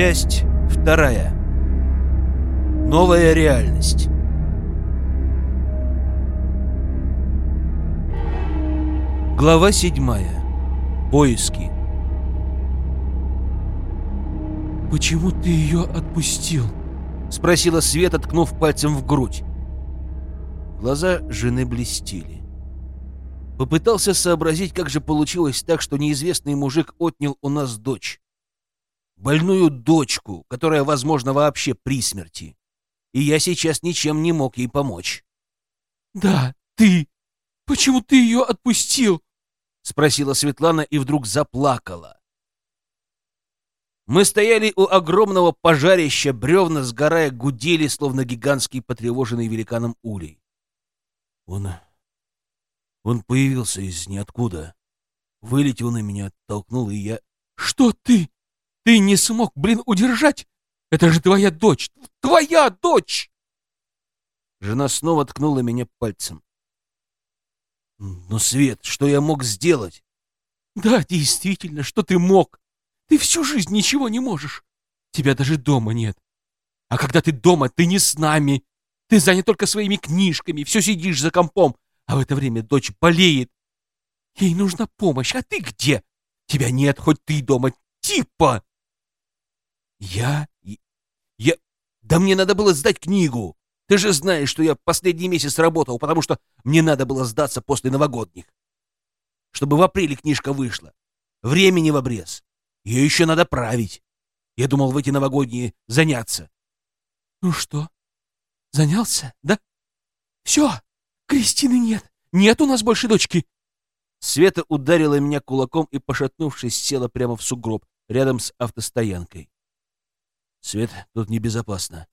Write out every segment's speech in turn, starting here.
Часть вторая. Новая реальность. Глава седьмая. Поиски. «Почему ты ее отпустил?» — спросила Света, ткнув пальцем в грудь. Глаза жены блестели. Попытался сообразить, как же получилось так, что неизвестный мужик отнял у нас дочь. Больную дочку, которая, возможно, вообще при смерти. И я сейчас ничем не мог ей помочь. «Да, ты! Почему ты ее отпустил?» — спросила Светлана и вдруг заплакала. Мы стояли у огромного пожарища, бревна, сгорая, гудели, словно гигантский потревоженный великаном улей. Он... он появился из ниоткуда. Вылетел на меня, оттолкнул, и я... «Что ты? Ты не смог, блин, удержать? Это же твоя дочь! Твоя дочь!» Жена снова ткнула меня пальцем. «Ну, Свет, что я мог сделать?» «Да, действительно, что ты мог? Ты всю жизнь ничего не можешь. Тебя даже дома нет. А когда ты дома, ты не с нами. Ты занят только своими книжками, все сидишь за компом, а в это время дочь болеет. Ей нужна помощь, а ты где? Тебя нет, хоть ты дома. Типа!» «Я? Я... Да мне надо было сдать книгу!» Ты же знаешь, что я последний месяц работал, потому что мне надо было сдаться после новогодних. Чтобы в апреле книжка вышла. Времени в обрез. Ее еще надо править. Я думал в эти новогодние заняться. Ну что, занялся, да? Все, Кристины нет. Нет у нас больше дочки. Света ударила меня кулаком и, пошатнувшись, села прямо в сугроб рядом с автостоянкой. Свет, тут небезопасно.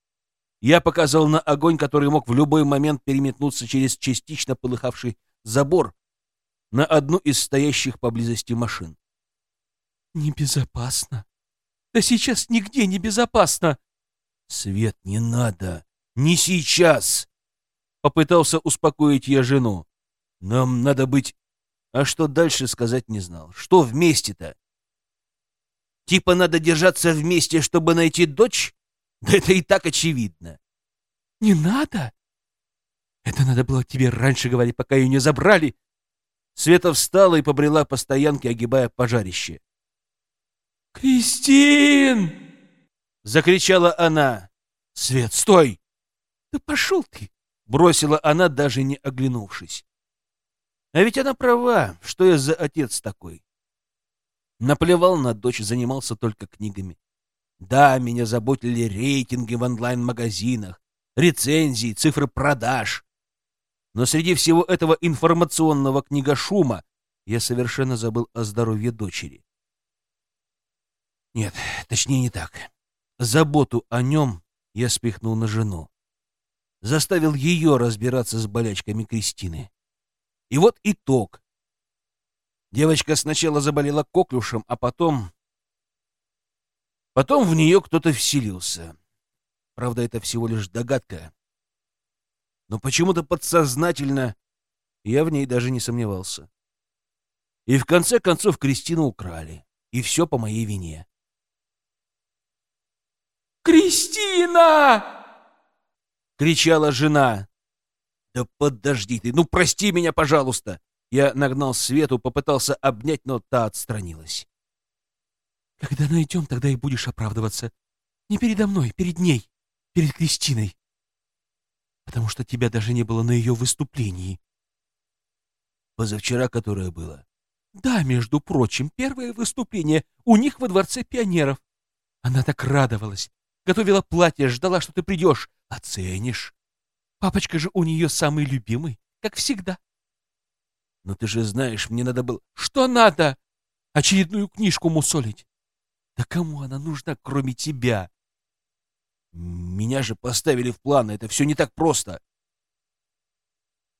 Я показал на огонь, который мог в любой момент переметнуться через частично полыхавший забор на одну из стоящих поблизости машин. «Небезопасно? Да сейчас нигде небезопасно!» «Свет, не надо! Не сейчас!» Попытался успокоить я жену. «Нам надо быть...» А что дальше сказать не знал. Что вместе-то? Типа надо держаться вместе, чтобы найти дочь? Да это и так очевидно. Не надо? Это надо было тебе раньше говорить, пока ее не забрали. Света встала и побрела по стоянке, огибая пожарище. «Кристин!» — закричала она. «Свет, стой!» «Да пошел ты!» — бросила она, даже не оглянувшись. А ведь она права, что я за отец такой. Наплевал на дочь, занимался только книгами. Да, меня заботили рейтинги в онлайн-магазинах, рецензии, цифры продаж. Но среди всего этого информационного книгошума я совершенно забыл о здоровье дочери. Нет, точнее не так. Заботу о нем я спихнул на жену. Заставил ее разбираться с болячками Кристины. И вот итог. Девочка сначала заболела коклюшем, а потом Потом в нее кто-то вселился. Правда, это всего лишь догадка. Но почему-то подсознательно я в ней даже не сомневался. И в конце концов Кристину украли. И все по моей вине. «Кристина!» — кричала жена. «Да подожди ты! Ну, прости меня, пожалуйста!» Я нагнал Свету, попытался обнять, но та отстранилась. Когда найдем, тогда и будешь оправдываться. Не передо мной, перед ней, перед Кристиной. Потому что тебя даже не было на ее выступлении. Позавчера которое было? Да, между прочим, первое выступление у них во Дворце пионеров. Она так радовалась, готовила платье, ждала, что ты придешь. Оценишь. Папочка же у нее самый любимый, как всегда. Но ты же знаешь, мне надо было... Что надо? Очередную книжку мусолить. Да кому она нужна, кроме тебя? Меня же поставили в план, это все не так просто.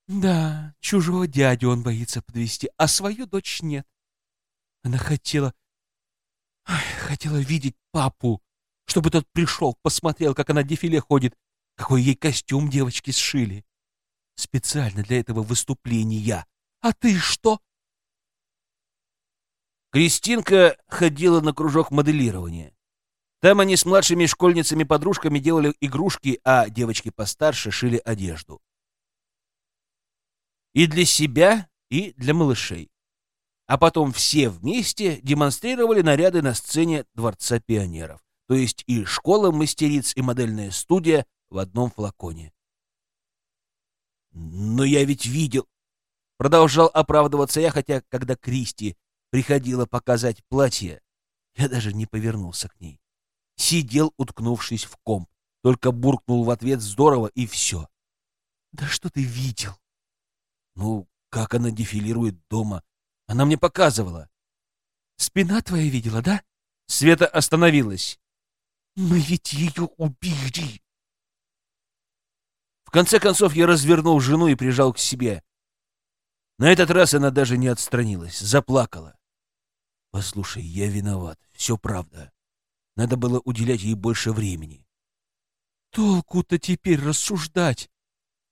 Да, чужого дядю он боится подвести, а свою дочь нет. Она хотела... Ой, хотела видеть папу, чтобы тот пришел, посмотрел, как она дефиле ходит, какой ей костюм девочки сшили. Специально для этого выступления. А ты что? Кристинка ходила на кружок моделирования. Там они с младшими школьницами-подружками делали игрушки, а девочки постарше шили одежду. И для себя, и для малышей. А потом все вместе демонстрировали наряды на сцене Дворца пионеров. То есть и школа мастериц, и модельная студия в одном флаконе. «Но я ведь видел...» Продолжал оправдываться я, хотя, когда Кристи приходила показать платье, я даже не повернулся к ней. Сидел, уткнувшись в комп, только буркнул в ответ здорово и все. «Да что ты видел?» «Ну, как она дефилирует дома. Она мне показывала». «Спина твоя видела, да?» Света остановилась. «Мы ведь ее убили!» В конце концов я развернул жену и прижал к себе. На этот раз она даже не отстранилась, заплакала. «Послушай, я виноват, все правда. Надо было уделять ей больше времени». «Толку-то теперь рассуждать!»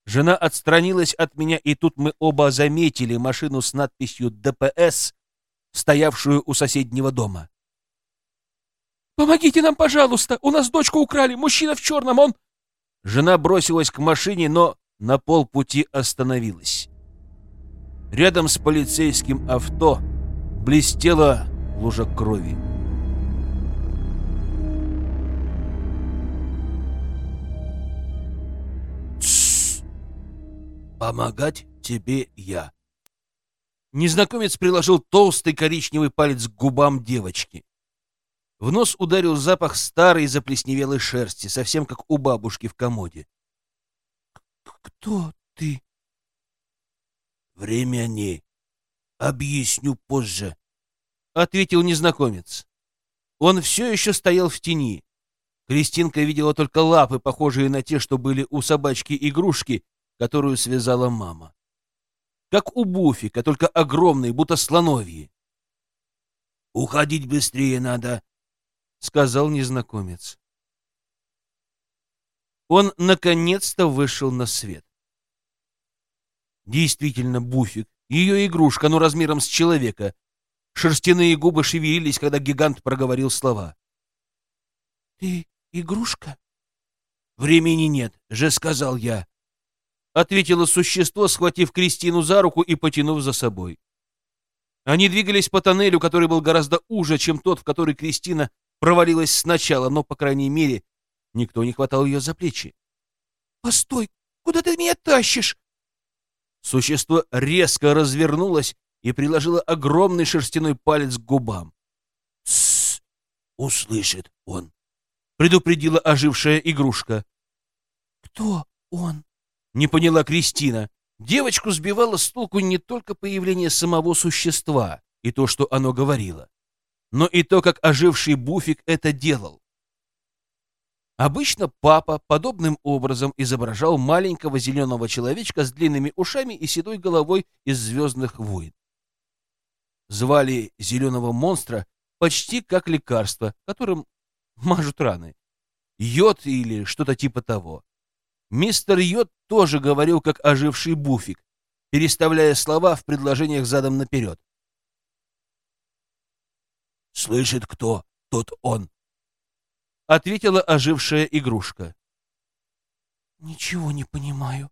Жена отстранилась от меня, и тут мы оба заметили машину с надписью «ДПС», стоявшую у соседнего дома. «Помогите нам, пожалуйста! У нас дочку украли! Мужчина в черном, он...» Жена бросилась к машине, но на полпути остановилась. Рядом с полицейским авто блестела лужа крови. «Тссс! Помогать тебе я!» Незнакомец приложил толстый коричневый палец к губам девочки. В нос ударил запах старой заплесневелой шерсти, совсем как у бабушки в комоде. «Кто ты?» «Время не. Объясню позже», — ответил незнакомец. Он все еще стоял в тени. Кристинка видела только лапы, похожие на те, что были у собачки-игрушки, которую связала мама. Как у Буфика, только огромные, будто слоновьи. «Уходить быстрее надо», — сказал незнакомец. Он наконец-то вышел на свет. Действительно, Буфик, ее игрушка, но размером с человека. Шерстяные губы шевелились, когда гигант проговорил слова. — Ты игрушка? — Времени нет, же сказал я. Ответило существо, схватив Кристину за руку и потянув за собой. Они двигались по тоннелю, который был гораздо уже, чем тот, в который Кристина провалилась сначала, но, по крайней мере, никто не хватал ее за плечи. «Постой! Куда ты меня тащишь?» Существо резко развернулось и приложило огромный шерстяной палец к губам. «Тссс! Услышит он!» — предупредила ожившая игрушка. «Кто он?» — не поняла Кристина. Девочку сбивало с толку не только появление самого существа и то, что оно говорило но и то, как оживший Буфик это делал. Обычно папа подобным образом изображал маленького зеленого человечка с длинными ушами и седой головой из «Звездных войн». Звали зеленого монстра почти как лекарство, которым мажут раны. Йод или что-то типа того. Мистер Йод тоже говорил как оживший Буфик, переставляя слова в предложениях задом наперед. Слышит кто, тот он. Ответила ожившая игрушка. Ничего не понимаю,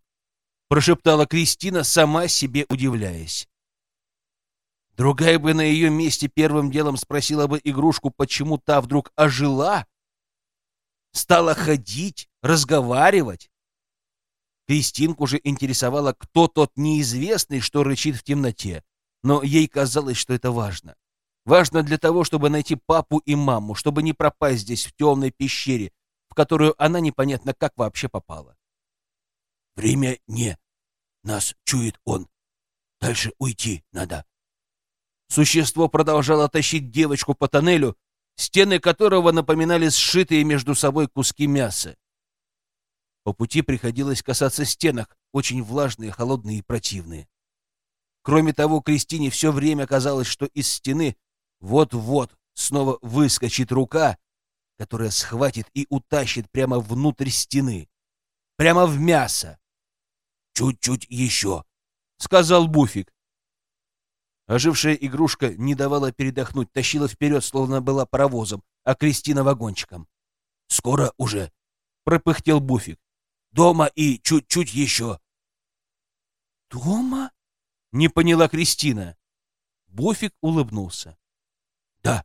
прошептала Кристина, сама себе удивляясь. Другая бы на ее месте первым делом спросила бы игрушку, почему та вдруг ожила, стала ходить, разговаривать. Кристинку же интересовало, кто тот неизвестный, что рычит в темноте, но ей казалось, что это важно. Важно для того, чтобы найти папу и маму, чтобы не пропасть здесь в темной пещере, в которую она непонятно как вообще попала. Время не. Нас чует он. Дальше уйти надо. Существо продолжало тащить девочку по тоннелю, стены которого напоминали сшитые между собой куски мяса. По пути приходилось касаться стенок, очень влажные, холодные и противные. Кроме того, Кристине все время казалось, что из стены вот-вот снова выскочит рука, которая схватит и утащит прямо внутрь стены, прямо в мясо. «Чуть-чуть еще», — сказал Буфик. Ожившая игрушка не давала передохнуть, тащила вперед, словно была паровозом, а Кристина вагончиком. «Скоро уже!» — пропыхтел Буфик. «Дома и чуть-чуть еще!» «Дома?» — не поняла Кристина. Буфик улыбнулся. «Да».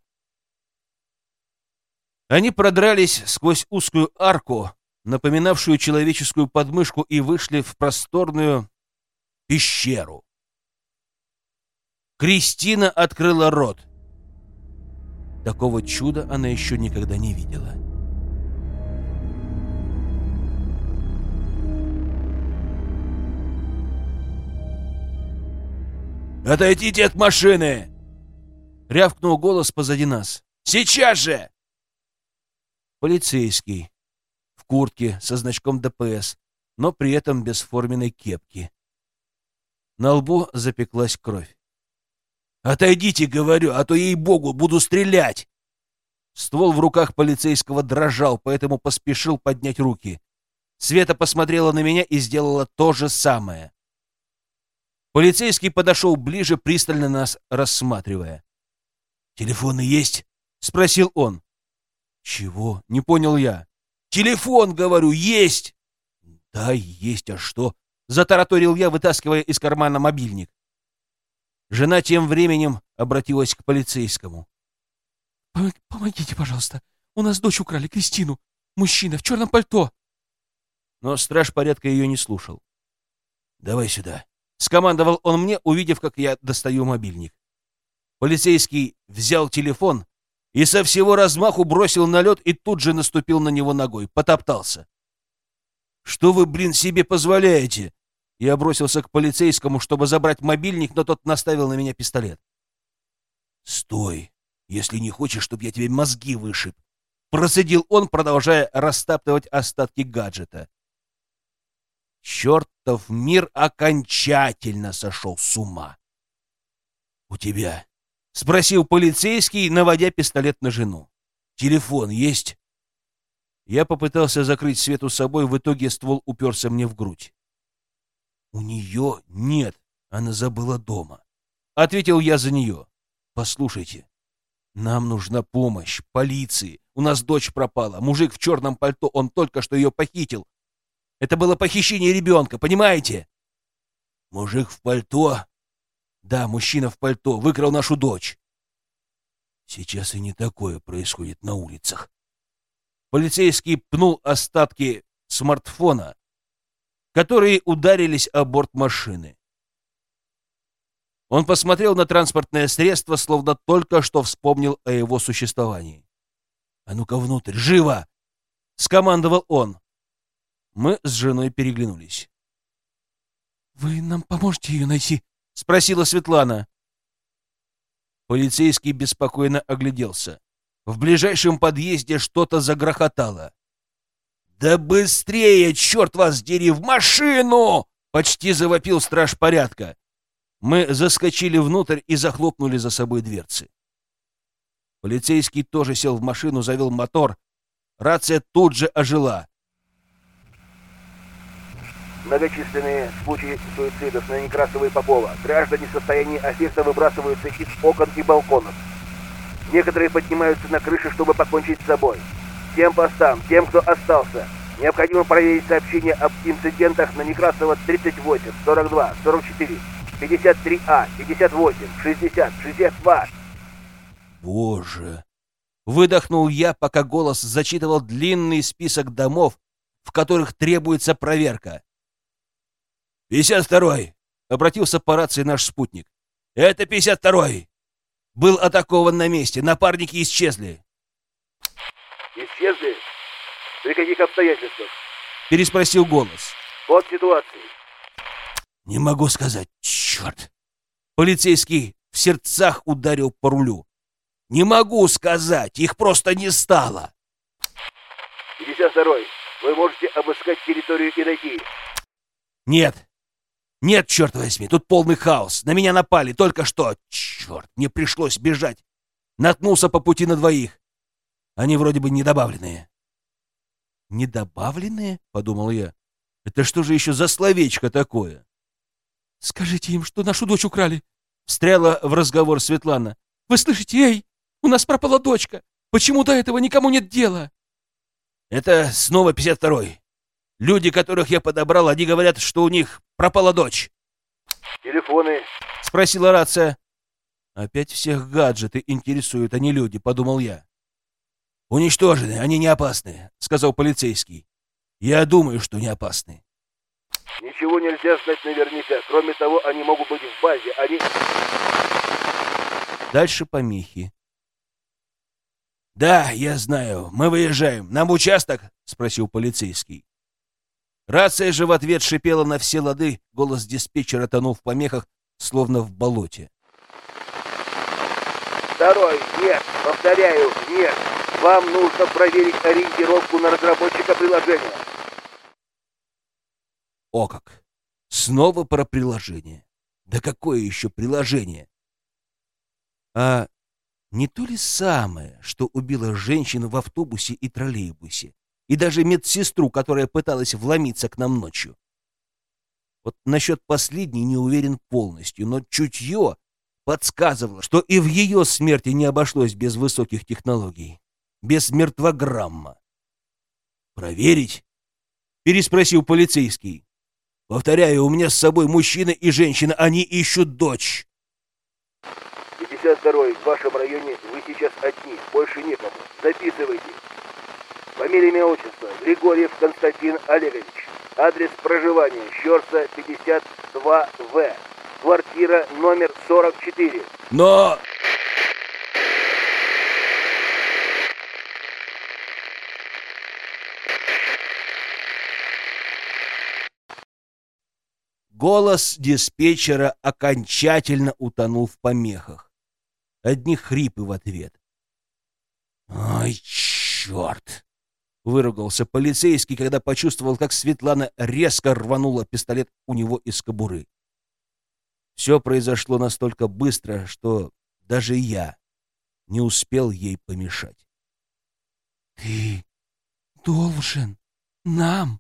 Они продрались сквозь узкую арку, напоминавшую человеческую подмышку, и вышли в просторную пещеру. Кристина открыла рот. Такого чуда она еще никогда не видела. «Отойдите от машины!» — рявкнул голос позади нас. «Сейчас же!» Полицейский. В куртке со значком ДПС, но при этом без форменной кепки. На лбу запеклась кровь. «Отойдите, говорю, а то, ей-богу, буду стрелять!» Ствол в руках полицейского дрожал, поэтому поспешил поднять руки. Света посмотрела на меня и сделала то же самое. Полицейский подошел ближе, пристально нас рассматривая. «Телефоны есть?» — спросил он. «Чего?» — не понял я. «Телефон, говорю, есть!» «Да, есть, а что?» — затараторил я, вытаскивая из кармана мобильник. Жена тем временем обратилась к полицейскому. «Помогите, пожалуйста. У нас дочь украли, Кристину. Мужчина в черном пальто». Но страж порядка ее не слушал. «Давай сюда», — скомандовал он мне, увидев, как я достаю мобильник. Полицейский взял телефон и со всего размаху бросил на лед и тут же наступил на него ногой, потоптался. «Что вы, блин, себе позволяете?» Я бросился к полицейскому, чтобы забрать мобильник, но тот наставил на меня пистолет. «Стой, если не хочешь, чтобы я тебе мозги вышиб!» Процедил он, продолжая растаптывать остатки гаджета. Чертов мир окончательно сошел с ума. «У тебя?» — спросил полицейский, наводя пистолет на жену. «Телефон есть?» Я попытался закрыть Свету собой, в итоге ствол уперся мне в грудь. «У нее нет, она забыла дома», — ответил я за нее. «Послушайте, нам нужна помощь, полиции. У нас дочь пропала, мужик в черном пальто, он только что ее похитил. Это было похищение ребенка, понимаете?» «Мужик в пальто?» «Да, мужчина в пальто выкрал нашу дочь». Сейчас и не такое происходит на улицах. Полицейский пнул остатки смартфона, которые ударились о борт машины. Он посмотрел на транспортное средство, словно только что вспомнил о его существовании. «А ну-ка внутрь, живо!» — скомандовал он. Мы с женой переглянулись. «Вы нам поможете ее найти?» — спросила Светлана. Полицейский беспокойно огляделся. В ближайшем подъезде что-то загрохотало. «Да быстрее, черт вас дери, в машину!» — почти завопил страж порядка. Мы заскочили внутрь и захлопнули за собой дверцы. Полицейский тоже сел в машину, завел мотор. Рация тут же ожила. Многочисленные случаи суицидов на Некрасова и Попова. Граждане в состоянии аффекта выбрасываются из окон и балконов. Некоторые поднимаются на крыши, чтобы покончить с собой. Тем постам, тем, кто остался. Необходимо проверить сообщения об инцидентах на Некрасова 38, 42, 44, 53А, 58, 60, 62. Боже! Выдохнул я, пока голос зачитывал длинный список домов, в которых требуется проверка. «Пятьдесят второй!» — обратился по рации наш спутник. «Это пятьдесят второй!» Был атакован на месте, напарники исчезли. Исчезли? При каких обстоятельствах? Переспросил голос. Вот ситуация. Не могу сказать. Черт! Полицейский в сердцах ударил по рулю. Не могу сказать, их просто не стало. 52-й, вы можете обыскать территорию и найти. Нет, нет, черт возьми, тут полный хаос. На меня напали только что. Черт, мне пришлось бежать. Наткнулся по пути на двоих. Они вроде бы недобавленные. Недобавленные? Подумал я. Это что же еще за словечко такое? Скажите им, что нашу дочь украли. Встряла в разговор Светлана. «Вы слышите, эй, у нас пропала дочка! Почему до этого никому нет дела?» «Это снова 52-й. Люди, которых я подобрал, они говорят, что у них пропала дочь». «Телефоны?» — спросила рация. «Опять всех гаджеты интересуют, а не люди», — подумал я. «Уничтожены, они не опасны», — сказал полицейский. «Я думаю, что не опасны». «Ничего нельзя знать наверняка. Кроме того, они могут быть в базе. Они...» Дальше помехи. «Да, я знаю. Мы выезжаем. Нам участок?» — спросил полицейский. Рация же в ответ шипела на все лады, голос диспетчера тонул в помехах, словно в болоте. «Второй, нет. Повторяю, нет. Вам нужно проверить ориентировку на разработчика приложения». О как! Снова про приложение. Да какое еще приложение? А не то ли самое, что убило женщину в автобусе и троллейбусе, и даже медсестру, которая пыталась вломиться к нам ночью? Вот насчет последней не уверен полностью, но чутье подсказывало, что и в ее смерти не обошлось без высоких технологий, без мертвограмма. «Проверить?» — переспросил полицейский. «Повторяю, у меня с собой мужчина и женщина, они ищут дочь». 52-й, в вашем районе вы сейчас одни, больше некому. Записывайте. Фамилия, имя, отчество. Григорьев Константин Олегович. Адрес проживания. Щерса, 52В. Квартира номер 44. Но... Голос диспетчера окончательно утонул в помехах. Одни хрипы в ответ. «Ай, черт!» — выругался полицейский, когда почувствовал, как Светлана резко рванула пистолет у него из кобуры. Все произошло настолько быстро, что даже я не успел ей помешать. «Ты должен нам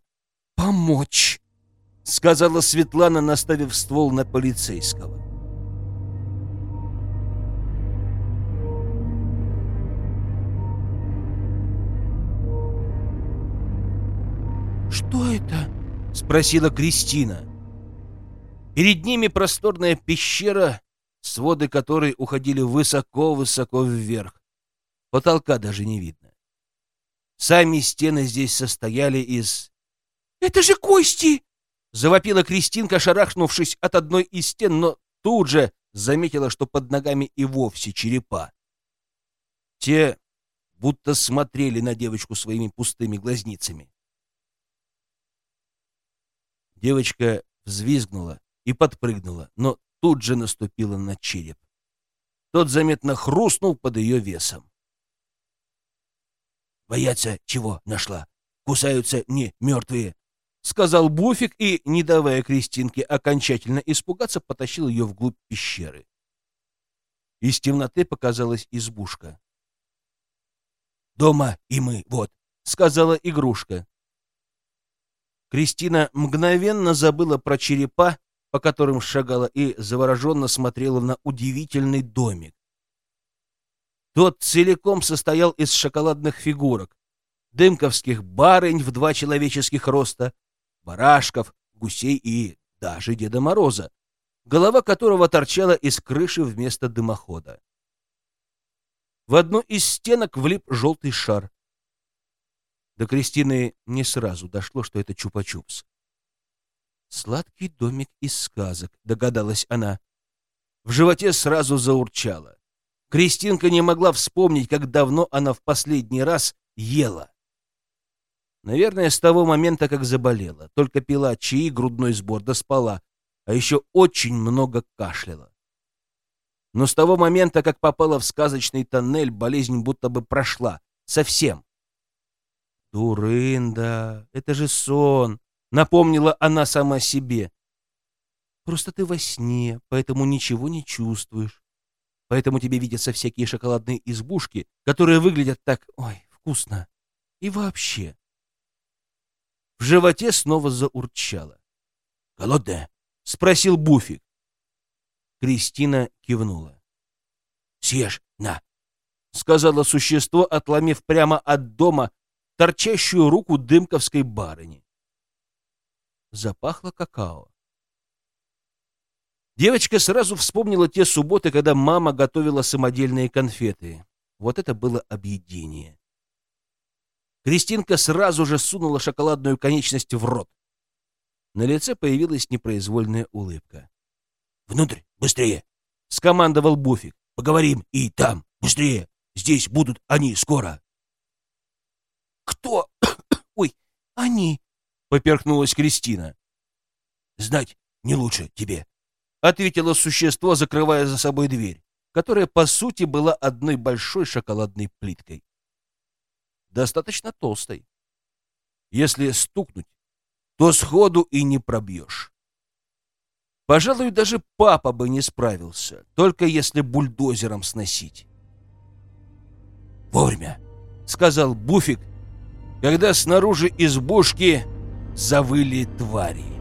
помочь», — сказала Светлана, наставив ствол на полицейского. «Что это?» — спросила Кристина. Перед ними просторная пещера, своды которой уходили высоко-высоко вверх. Потолка даже не видно. Сами стены здесь состояли из... «Это же кости!» — завопила Кристинка, шарахнувшись от одной из стен, но тут же заметила, что под ногами и вовсе черепа. Те будто смотрели на девочку своими пустыми глазницами. Девочка взвизгнула и подпрыгнула, но тут же наступила на череп. Тот заметно хрустнул под ее весом. «Боятся, чего нашла? Кусаются не мертвые», — сказал Буфик и, не давая Кристинке окончательно испугаться, потащил ее вглубь пещеры. Из темноты показалась избушка. «Дома и мы, вот», — сказала игрушка. Кристина мгновенно забыла про черепа, по которым шагала, и завороженно смотрела на удивительный домик. Тот целиком состоял из шоколадных фигурок, дымковских барынь в два человеческих роста, барашков, гусей и даже Деда Мороза, голова которого торчала из крыши вместо дымохода. В одну из стенок влип желтый шар. До Кристины не сразу дошло, что это чупа-чупс. «Сладкий домик из сказок», — догадалась она. В животе сразу заурчало. Кристинка не могла вспомнить, как давно она в последний раз ела. Наверное, с того момента, как заболела. Только пила чаи, грудной сбор, да спала. А еще очень много кашляла. Но с того момента, как попала в сказочный тоннель, болезнь будто бы прошла. Совсем. «Дурында, это же сон!» — напомнила она сама себе. «Просто ты во сне, поэтому ничего не чувствуешь. Поэтому тебе видятся всякие шоколадные избушки, которые выглядят так, ой, вкусно. И вообще...» В животе снова заурчало. «Голодная?» — спросил Буфик. Кристина кивнула. «Съешь, на!» — сказала существо, отломив прямо от дома торчащую руку дымковской барыни. Запахло какао. Девочка сразу вспомнила те субботы, когда мама готовила самодельные конфеты. Вот это было объедение. Кристинка сразу же сунула шоколадную конечность в рот. На лице появилась непроизвольная улыбка. «Внутрь, быстрее!» — скомандовал Буфик. «Поговорим и там, быстрее! Здесь будут они скоро!» «Кто? Ой, они!» — поперхнулась Кристина. «Знать не лучше тебе», — ответило существо, закрывая за собой дверь, которая, по сути, была одной большой шоколадной плиткой. Достаточно толстой. Если стукнуть, то сходу и не пробьешь. Пожалуй, даже папа бы не справился, только если бульдозером сносить. «Вовремя», — сказал Буфик, когда снаружи избушки завыли твари.